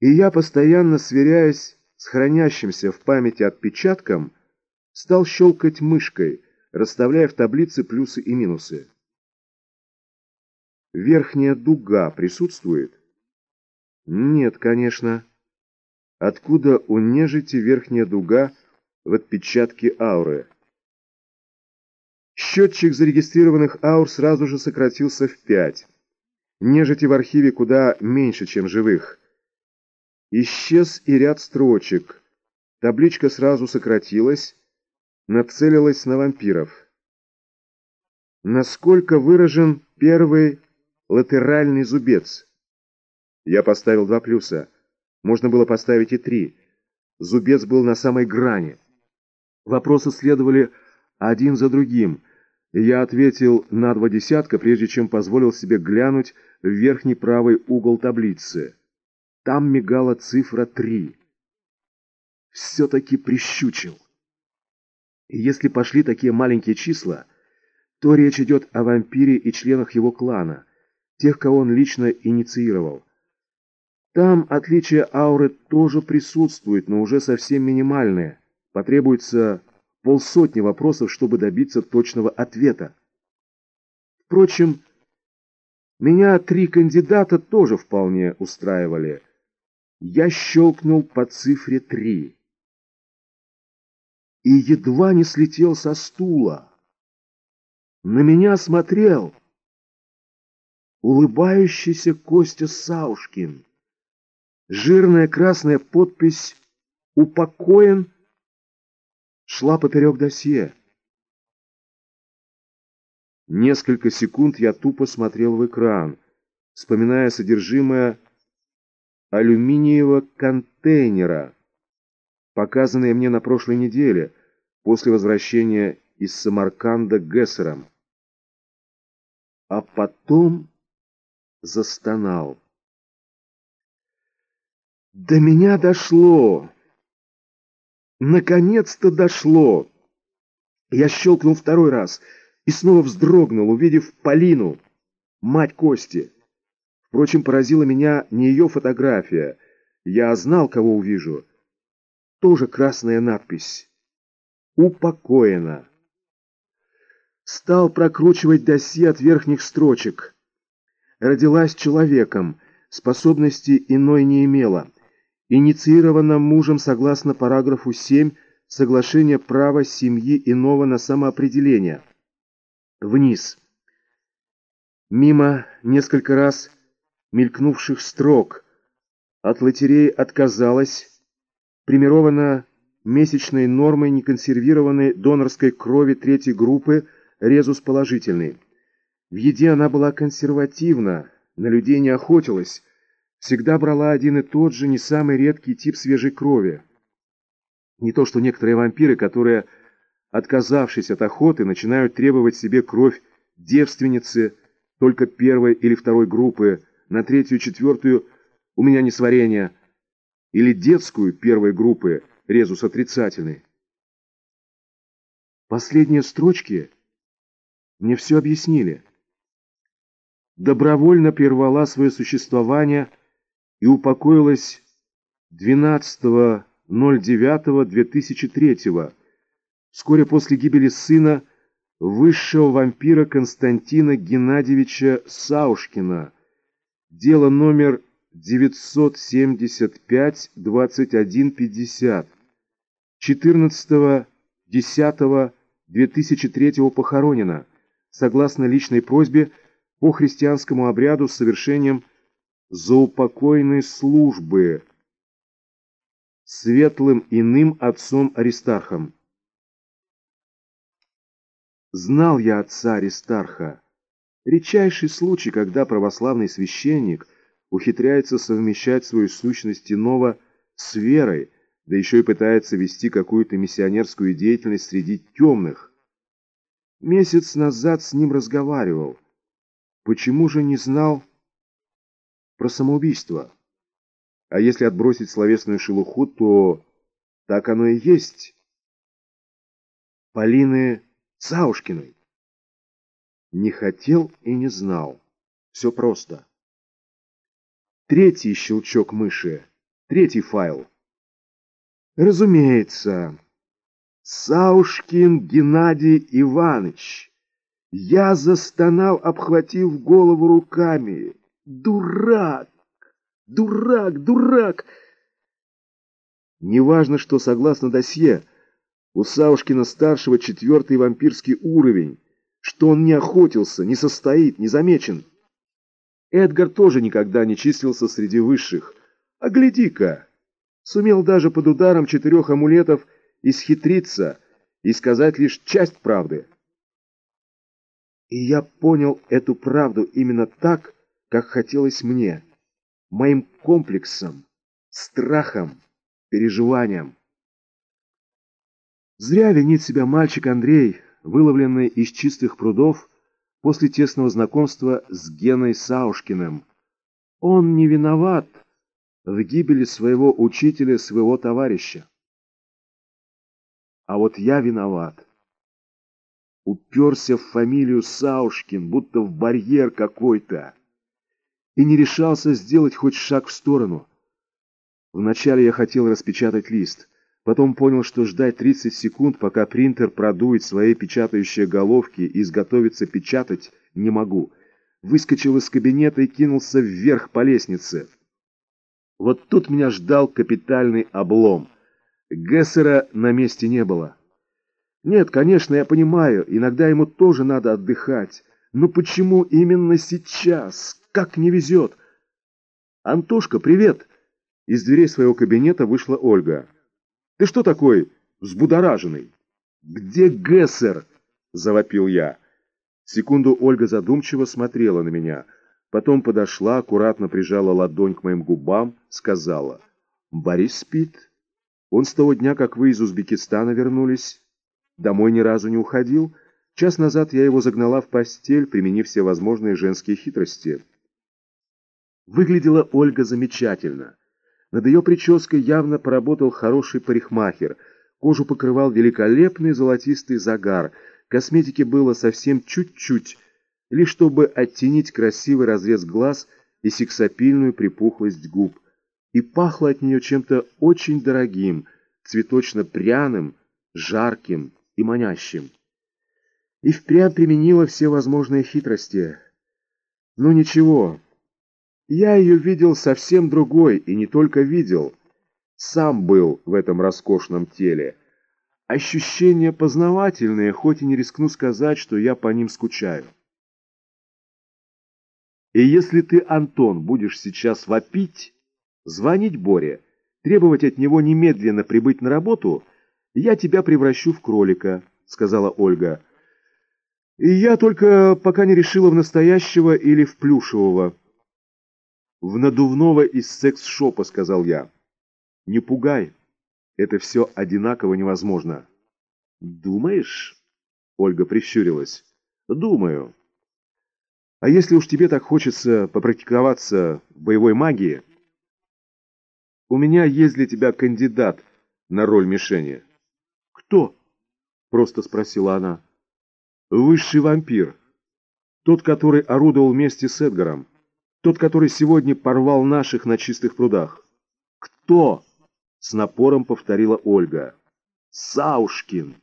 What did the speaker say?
И я, постоянно сверяясь с хранящимся в памяти отпечатком, стал щелкать мышкой, расставляя в таблице плюсы и минусы. Верхняя дуга присутствует? Нет, конечно. Откуда у нежити верхняя дуга в отпечатке ауры? Счетчик зарегистрированных аур сразу же сократился в пять. Нежити в архиве куда меньше, чем живых. Исчез и ряд строчек. Табличка сразу сократилась, нацелилась на вампиров. Насколько выражен первый латеральный зубец? Я поставил два плюса. Можно было поставить и три. Зубец был на самой грани. Вопросы следовали один за другим. Я ответил на два десятка, прежде чем позволил себе глянуть в верхний правый угол таблицы. Там мигала цифра три. Все-таки прищучил. И если пошли такие маленькие числа, то речь идет о вампире и членах его клана, тех, кого он лично инициировал. Там отличия ауры тоже присутствуют, но уже совсем минимальные. Потребуется полсотни вопросов, чтобы добиться точного ответа. Впрочем, меня три кандидата тоже вполне устраивали. Я щелкнул по цифре три и едва не слетел со стула. На меня смотрел улыбающийся Костя Саушкин. Жирная красная подпись «Упокоен» шла поперек досье. Несколько секунд я тупо смотрел в экран, вспоминая содержимое алюминиевого контейнера, показанное мне на прошлой неделе, после возвращения из Самарканда Гессером. А потом застонал. До меня дошло. Наконец-то дошло. Я щелкнул второй раз и снова вздрогнул, увидев Полину, мать Кости. Впрочем, поразила меня не ее фотография. Я знал, кого увижу. Тоже красная надпись. Упокоена. Стал прокручивать досье от верхних строчек. Родилась человеком, способности иной не имела инициировано мужем согласно параграфу 7 Соглашения права семьи иного на самоопределение. Вниз. Мимо несколько раз мелькнувших строк. От лотереи отказалась. Примирована месячной нормой неконсервированной донорской крови третьей группы резус положительный. В еде она была консервативна, на людей не охотилась, всегда брала один и тот же, не самый редкий тип свежей крови. Не то что некоторые вампиры, которые, отказавшись от охоты, начинают требовать себе кровь девственницы только первой или второй группы, на третью, четвертую у меня несварение, или детскую первой группы, резус отрицательный. Последние строчки мне все объяснили. Добровольно прервала свое существование – и упокоилась 12.09.2003 вскоре после гибели сына высшего вампира Константина Геннадьевича Саушкина. Дело номер 975-2150. 14.10.2003 похоронено, согласно личной просьбе по христианскому обряду с совершением заупокойной службы светлым иным отцом Аристархом. Знал я отца Аристарха. Редчайший случай, когда православный священник ухитряется совмещать свою сущность иного с верой, да еще и пытается вести какую-то миссионерскую деятельность среди темных. Месяц назад с ним разговаривал. Почему же не знал, про самоубийство. А если отбросить словесную шелуху, то так оно и есть. Полины Саушкиной. Не хотел и не знал. Все просто. Третий щелчок мыши. Третий файл. Разумеется, Саушкин Геннадий Иванович. Я застонал, обхватив голову руками. Дурак! Дурак! Дурак! Неважно, что согласно досье, у Саушкина-старшего четвертый вампирский уровень, что он не охотился, не состоит, не замечен. Эдгар тоже никогда не числился среди высших. А гляди-ка, сумел даже под ударом четырех амулетов исхитриться и сказать лишь часть правды. И я понял эту правду именно так, как хотелось мне, моим комплексом, страхом, переживанием. Зря винит себя мальчик Андрей, выловленный из чистых прудов после тесного знакомства с Геной Саушкиным. Он не виноват в гибели своего учителя, своего товарища. А вот я виноват. Уперся в фамилию Саушкин, будто в барьер какой-то, и не решался сделать хоть шаг в сторону. Вначале я хотел распечатать лист, потом понял, что ждать 30 секунд, пока принтер продует свои печатающие головки и изготовится печатать, не могу. Выскочил из кабинета и кинулся вверх по лестнице. Вот тут меня ждал капитальный облом. Гессера на месте не было. Нет, конечно, я понимаю, иногда ему тоже надо отдыхать. Но почему именно сейчас? Как не везет? Антошка, привет! Из дверей своего кабинета вышла Ольга. Ты что такой взбудораженный? Где Гессер? Завопил я. Секунду Ольга задумчиво смотрела на меня. Потом подошла, аккуратно прижала ладонь к моим губам, сказала. Борис спит. Он с того дня, как вы из Узбекистана вернулись, домой ни разу не уходил. Час назад я его загнала в постель, применив все возможные женские хитрости. Выглядела Ольга замечательно. Над ее прической явно поработал хороший парикмахер. Кожу покрывал великолепный золотистый загар. Косметики было совсем чуть-чуть, лишь чтобы оттенить красивый разрез глаз и сексапильную припухлость губ и пахло от нее чем-то очень дорогим, цветочно-пряным, жарким и манящим. И впрямь применила все возможные хитрости. Ну ничего, я ее видел совсем другой, и не только видел, сам был в этом роскошном теле. Ощущения познавательные, хоть и не рискну сказать, что я по ним скучаю. И если ты, Антон, будешь сейчас вопить звонить Боре, требовать от него немедленно прибыть на работу, я тебя превращу в кролика», — сказала Ольга. «И я только пока не решила в настоящего или в плюшевого». «В надувного из секс-шопа», — сказал я. «Не пугай, это все одинаково невозможно». «Думаешь?» — Ольга прищурилась. «Думаю. А если уж тебе так хочется попрактиковаться в боевой магии...» У меня есть для тебя кандидат на роль мишени. Кто? Просто спросила она. Высший вампир. Тот, который орудовал вместе с Эдгаром. Тот, который сегодня порвал наших на чистых прудах. Кто? С напором повторила Ольга. Саушкин.